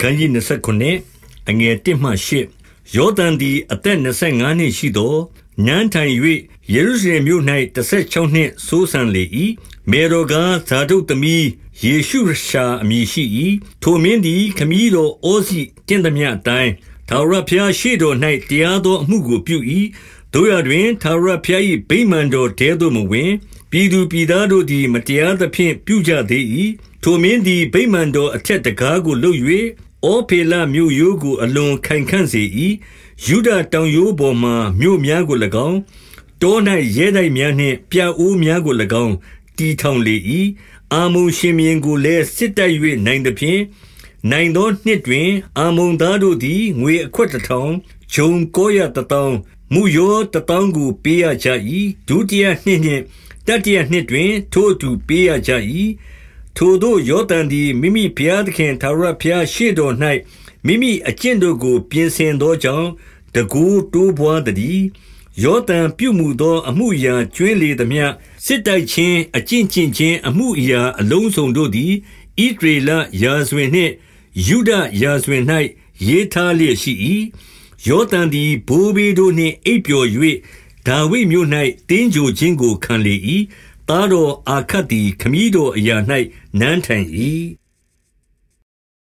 ခန်းကြီး29အငယ်1မှ8ယောသန်သည်အသက်25နှစ်ရှိသောနန်းထိုင်၍ယေရုရှလင်မြို့၌16နှစ်စိုးစံလေ၏မေရောကဇာဒုတ်သမီးယေရှုရှာအမည်ရှိ၏ထိုမင်းသည်ခမည်းတော်အိုစီတင့်သည်မြအတိုင်းသာရဖျားရှိတော်၌တရားသောအမှုကိုပြု၏တို့ရတွင်သာရဖျား၏ဗိမာန်တော်တဲသို့မဝင်ပြည်သူပြည်သားတို့သည်မတရားသဖြင့်ပြုကြသေး၏ထိုမင်းသည်ဗိမာန်တော်အထက်တကားကိုလုတ်၍ ဩဖေလမြို့ရိုးကို အလွန်ခိုင်ခန့်စေ၏ယုဒတောင်ရိုးပေါ်မှမြို့များကို၎င်း တော၌ရဲတိုက်များနှင့် ပြအိုးများကို၎င်းတီထောင်လေ၏အာမုန်ရှင်မြင်းကိုလည်း စစ်တိုက်၍နိုင်သဖြင့် နိုင်သောနှစ်တွင်အာမုန်သားတို့သည် ငွေအခွက်တစ်ထောင် ဂျုံကိုရတထောင်မူယောတထောင်ကို ပေးရကြ၏ဒုတိယနှစ်နှင့် တတိယနှစ်တွင် ထိုအတူပေးရကြ၏ ထိုတို့ယောသန်သည် မိမိဘုရားသခင်သာရဘုရားရှေ့တော်၌မိမိအကျင့်တို့ကို ပြင်ဆင်သောကြောင့်တကူတိုးပွားသည်ယောသန်ပြုမှုသော အမှုအရာကျွင်းလေသမျှ စစ်တိုက်ခြင်း အကျင့်ကျင့်ခြင်း အမှုအရာအလုံးစုံတို့သည်ဣဒရေလရာဇဝင်နှင့် ယုဒရာဇဝင်၌ရေးထားလျက်ရှိ၏ယောသန်သည် ဘိုးဘေးတို့နှင့် အိပ်ပျော်၍ဒါဝိဒ်မြို့၌တင်းကြိုခြင်းကို ခံလေ၏ သားတော်အာခတ်သည် ခမည်းတော်အရာ၌နန်းထိုင်၏